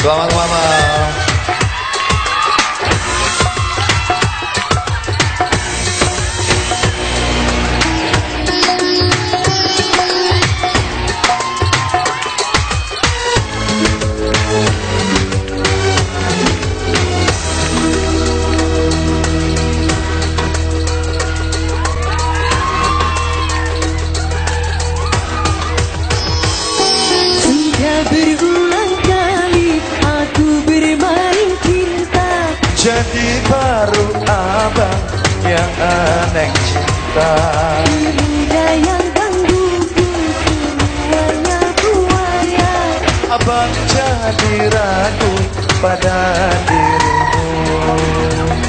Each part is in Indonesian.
Selamat malam. Jadi baru abang yang aneh cinta. Muda yang gangguku semuanya buaya Abang jadi ragu pada dirimu.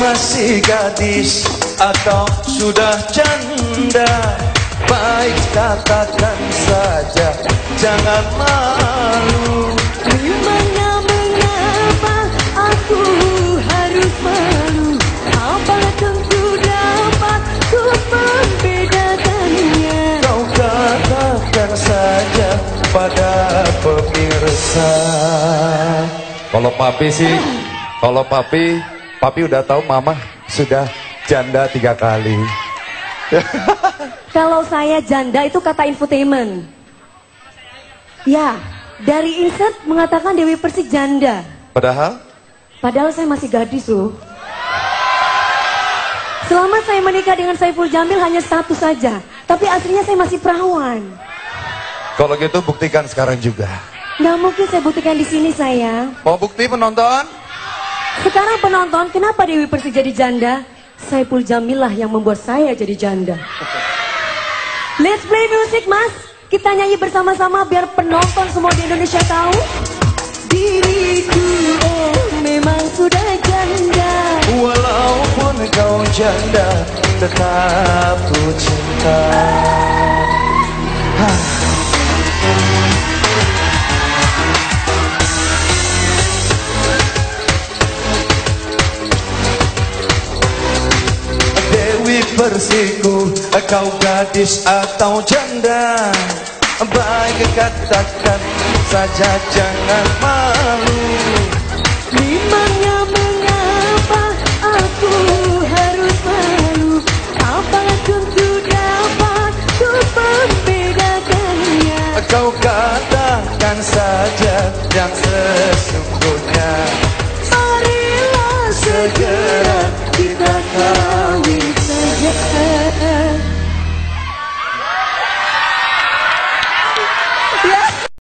Masih gadis atau sudah janda Baik katakan saja Jangan malu. Memangnya mengapa aku harus malu? Apa tentu dapat ku membedakannya? Kau katakan saja pada pemirsa. Kalau papi sih Kalau papi Papi udah tahu mama sudah janda tiga kali Kalau saya janda itu kata infotainment Ya, dari insert mengatakan Dewi Persik janda Padahal Padahal saya masih gadis loh. Selama saya menikah dengan Saiful Jamil hanya status saja. Tapi aslinya saya masih perawan. Kalau gitu buktikan sekarang juga Nggak mungkin saya buktikan di sini saya. Mau bukti penonton? Sekarang penonton, kenapa Dewi Persik jadi janda? Saiful Jamil lah yang membuat saya jadi janda. Let's play music mas. Kita nyanyi bersama-sama biar penonton semua di Indonesia tahu. Diriku oh memang sudah janda. Walaupun kau janda Tetap ku cinta Persiku Kau gadis atau janda. Baik katakan saja jangan malu. Memangnya mengapa aku harus malu? Apakah tentu dapat ku membedakannya Kau katakan saja yang sesungguhnya. Marilah segera